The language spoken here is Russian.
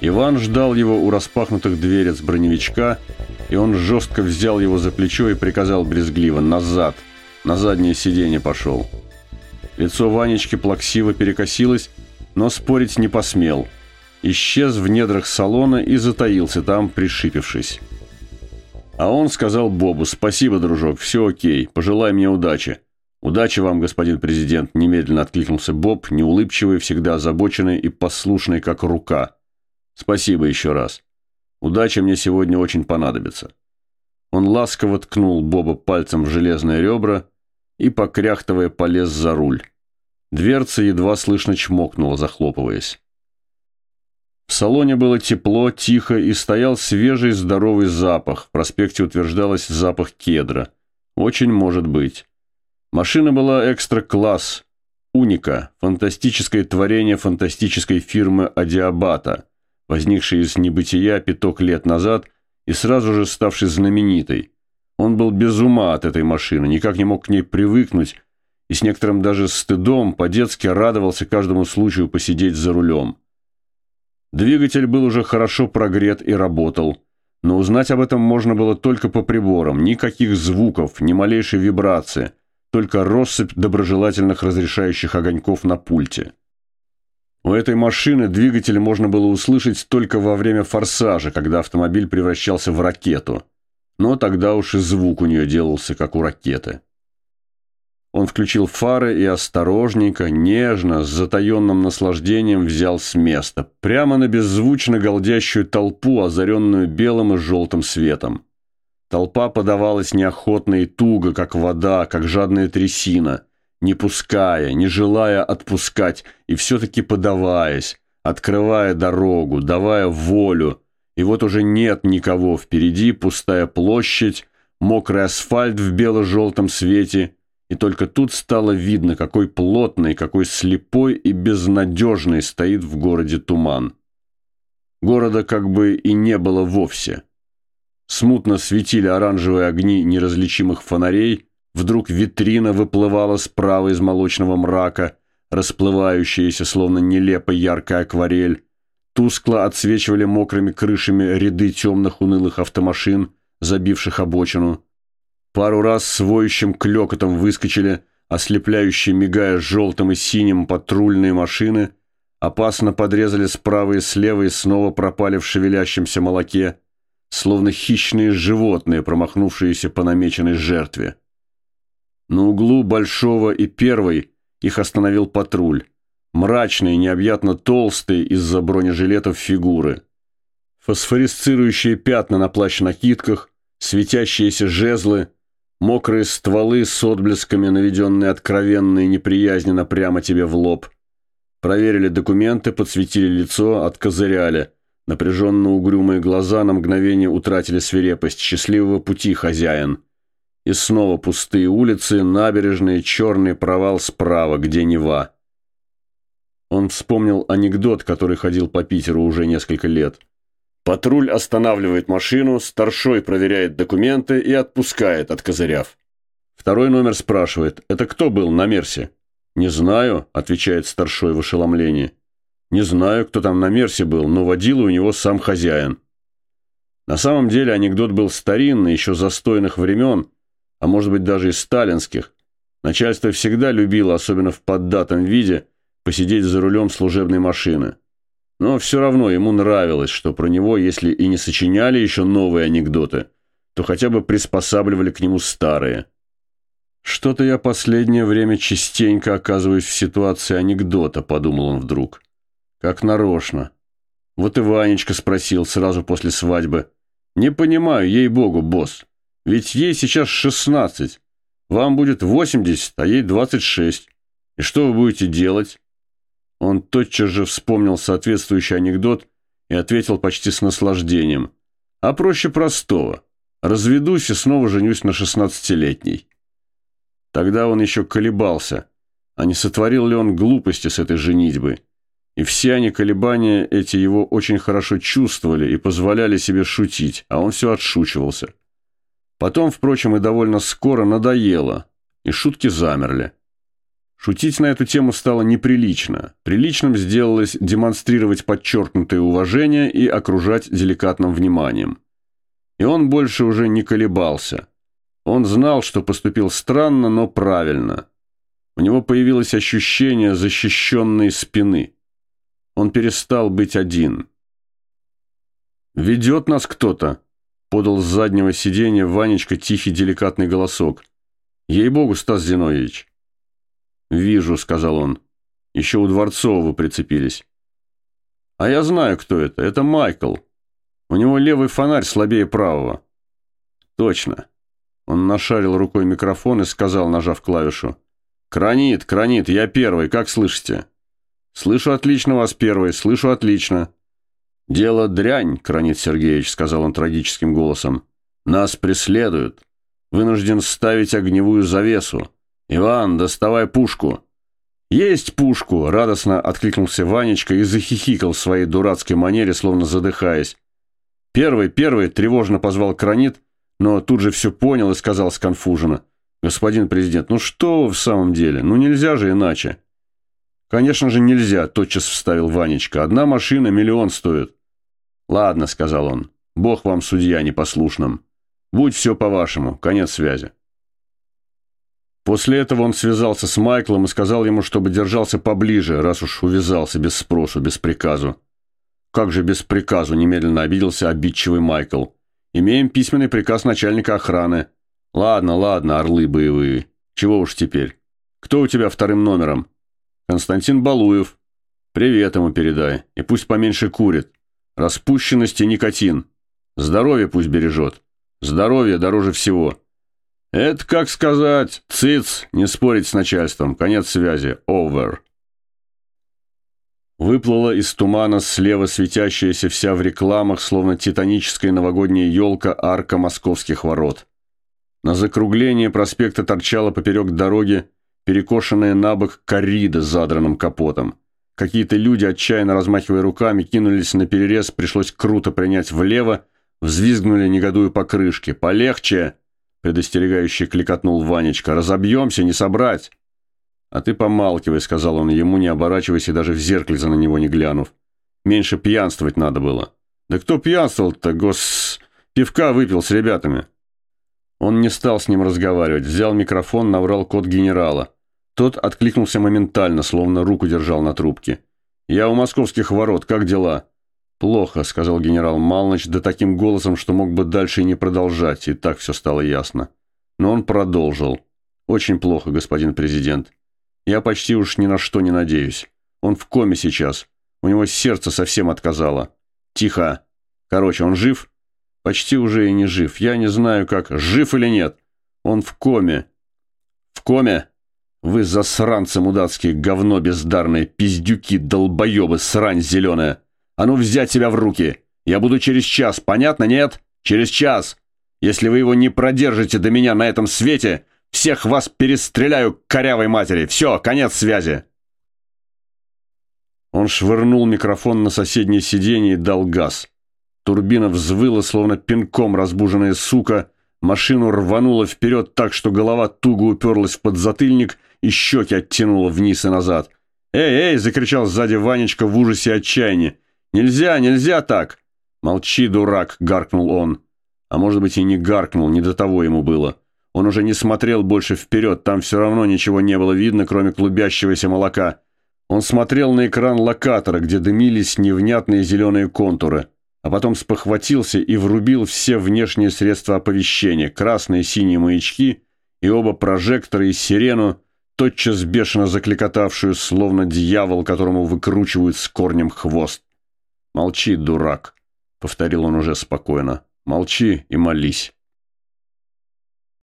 Иван ждал его у распахнутых дверец броневичка, и он жестко взял его за плечо и приказал брезгливо «назад», на заднее сиденье пошел. Лицо Ванечки плаксиво перекосилось, но спорить не посмел. Исчез в недрах салона и затаился там, пришипившись. А он сказал Бобу «Спасибо, дружок, все окей, пожелай мне удачи». «Удачи вам, господин президент», – немедленно откликнулся Боб, неулыбчивый, всегда озабоченный и послушный, как рука. «Спасибо еще раз. Удача мне сегодня очень понадобится». Он ласково ткнул Боба пальцем в железные ребра и, покряхтывая, полез за руль. Дверца едва слышно чмокнула, захлопываясь. В салоне было тепло, тихо и стоял свежий здоровый запах. В проспекте утверждалось запах кедра. Очень может быть. Машина была экстра-класс, уника, фантастическое творение фантастической фирмы Адиабата, возникшей из небытия пяток лет назад и сразу же ставшей знаменитой. Он был без ума от этой машины, никак не мог к ней привыкнуть и с некоторым даже стыдом по-детски радовался каждому случаю посидеть за рулем. Двигатель был уже хорошо прогрет и работал, но узнать об этом можно было только по приборам, никаких звуков, ни малейшей вибрации, только россыпь доброжелательных разрешающих огоньков на пульте. У этой машины двигатель можно было услышать только во время форсажа, когда автомобиль превращался в ракету. Но тогда уж и звук у нее делался, как у ракеты. Он включил фары и осторожненько, нежно, с затаенным наслаждением взял с места, прямо на беззвучно голдящую толпу, озаренную белым и желтым светом. Толпа подавалась неохотно и туго, как вода, как жадная трясина, не пуская, не желая отпускать, и все-таки подаваясь, открывая дорогу, давая волю. И вот уже нет никого впереди, пустая площадь, мокрый асфальт в бело-желтом свете – и только тут стало видно, какой плотный, какой слепой и безнадежный стоит в городе туман. Города как бы и не было вовсе. Смутно светили оранжевые огни неразличимых фонарей, вдруг витрина выплывала справа из молочного мрака, расплывающаяся, словно нелепо яркая акварель, тускло отсвечивали мокрыми крышами ряды темных унылых автомашин, забивших обочину, Пару раз с воющим клёкотом выскочили, ослепляющие, мигая желтым и синим, патрульные машины, опасно подрезали справа и слева и снова пропали в шевелящемся молоке, словно хищные животные, промахнувшиеся по намеченной жертве. На углу Большого и Первой их остановил патруль. Мрачные, необъятно толстые из-за бронежилетов фигуры. Фосфорисцирующие пятна на плащ-накидках, светящиеся жезлы, Мокрые стволы с отблесками, наведенные откровенно и неприязненно прямо тебе в лоб. Проверили документы, подсветили лицо, откозыряли. Напряженно угрюмые глаза на мгновение утратили свирепость. Счастливого пути, хозяин. И снова пустые улицы, набережные, черный провал справа, где Нева. Он вспомнил анекдот, который ходил по Питеру уже несколько лет. Патруль останавливает машину, старшой проверяет документы и отпускает, откозыряв. Второй номер спрашивает, это кто был на Мерсе? «Не знаю», — отвечает старшой в ошеломлении. «Не знаю, кто там на Мерсе был, но водила у него сам хозяин». На самом деле анекдот был старинный, еще застойных времен, а может быть даже и сталинских. Начальство всегда любило, особенно в поддатом виде, посидеть за рулем служебной машины. Но все равно ему нравилось, что про него, если и не сочиняли еще новые анекдоты, то хотя бы приспосабливали к нему старые. «Что-то я последнее время частенько оказываюсь в ситуации анекдота», — подумал он вдруг. «Как нарочно». Вот и Ванечка спросил сразу после свадьбы. «Не понимаю, ей-богу, босс. Ведь ей сейчас шестнадцать. Вам будет восемьдесят, а ей двадцать шесть. И что вы будете делать?» Он тотчас же вспомнил соответствующий анекдот и ответил почти с наслаждением. «А проще простого. Разведусь и снова женюсь на шестнадцатилетней». Тогда он еще колебался, а не сотворил ли он глупости с этой женитьбой. И все они колебания эти его очень хорошо чувствовали и позволяли себе шутить, а он все отшучивался. Потом, впрочем, и довольно скоро надоело, и шутки замерли. Шутить на эту тему стало неприлично. Приличным сделалось демонстрировать подчеркнутое уважение и окружать деликатным вниманием. И он больше уже не колебался. Он знал, что поступил странно, но правильно. У него появилось ощущение защищенной спины. Он перестал быть один. «Ведет нас кто-то», — подал с заднего сиденья Ванечка тихий деликатный голосок. «Ей-богу, Стас Зиновьевич». «Вижу», — сказал он. «Еще у Дворцова прицепились». «А я знаю, кто это. Это Майкл. У него левый фонарь слабее правого». «Точно». Он нашарил рукой микрофон и сказал, нажав клавишу. «Кранит, кранит, я первый, как слышите?» «Слышу отлично вас первый, слышу отлично». «Дело дрянь, Кранит Сергеевич», — сказал он трагическим голосом. «Нас преследуют. Вынужден ставить огневую завесу. «Иван, доставай пушку!» «Есть пушку!» – радостно откликнулся Ванечка и захихикал в своей дурацкой манере, словно задыхаясь. «Первый, первый!» – тревожно позвал Кранит, но тут же все понял и сказал сконфуженно. «Господин президент, ну что в самом деле? Ну нельзя же иначе!» «Конечно же нельзя», – тотчас вставил Ванечка. «Одна машина миллион стоит». «Ладно», – сказал он. «Бог вам судья непослушным. Будь все по-вашему. Конец связи». После этого он связался с Майклом и сказал ему, чтобы держался поближе, раз уж увязался без спросу, без приказу. «Как же без приказу?» – немедленно обиделся обидчивый Майкл. «Имеем письменный приказ начальника охраны». «Ладно, ладно, орлы боевые. Чего уж теперь? Кто у тебя вторым номером?» «Константин Балуев». «Привет ему передай. И пусть поменьше курит. Распущенность и никотин. Здоровье пусть бережет. Здоровье дороже всего». «Это как сказать, циц, не спорить с начальством, конец связи, over». Выплыла из тумана слева светящаяся вся в рекламах, словно титаническая новогодняя елка арка московских ворот. На закруглении проспекта торчала поперек дороги перекошенная на бок коррида с задранным капотом. Какие-то люди, отчаянно размахивая руками, кинулись на перерез, пришлось круто принять влево, взвизгнули негодуя покрышки. «Полегче!» предостерегающе кликотнул Ванечка. «Разобьемся, не собрать!» «А ты помалкивай», — сказал он ему, не оборачиваясь и даже в зеркальце на него не глянув. «Меньше пьянствовать надо было». «Да кто пьянствовал-то, гос... Пивка выпил с ребятами». Он не стал с ним разговаривать, взял микрофон, наврал код генерала. Тот откликнулся моментально, словно руку держал на трубке. «Я у московских ворот, как дела?» «Плохо», — сказал генерал Малныч, да таким голосом, что мог бы дальше и не продолжать, и так все стало ясно. Но он продолжил. «Очень плохо, господин президент. Я почти уж ни на что не надеюсь. Он в коме сейчас. У него сердце совсем отказало. Тихо. Короче, он жив?» «Почти уже и не жив. Я не знаю, как, жив или нет. Он в коме». «В коме?» «Вы засранцы мудацкие, говно бездарные, пиздюки, долбоебы, срань зеленая!» А ну взять себя в руки! Я буду через час, понятно, нет? Через час! Если вы его не продержите до меня на этом свете, всех вас перестреляю к корявой матери! Все, конец связи!» Он швырнул микрофон на соседнее сиденье и дал газ. Турбина взвыла, словно пинком разбуженная сука, машину рвануло вперед так, что голова туго уперлась в подзатыльник и щеки оттянуло вниз и назад. «Эй, эй!» — закричал сзади Ванечка в ужасе и отчаянии. «Нельзя, нельзя так!» «Молчи, дурак!» — гаркнул он. А может быть и не гаркнул, не до того ему было. Он уже не смотрел больше вперед, там все равно ничего не было видно, кроме клубящегося молока. Он смотрел на экран локатора, где дымились невнятные зеленые контуры, а потом спохватился и врубил все внешние средства оповещения, красные и синие маячки и оба прожектора и сирену, тотчас бешено закликотавшую, словно дьявол, которому выкручивают с корнем хвост. «Молчи, дурак», — повторил он уже спокойно. «Молчи и молись».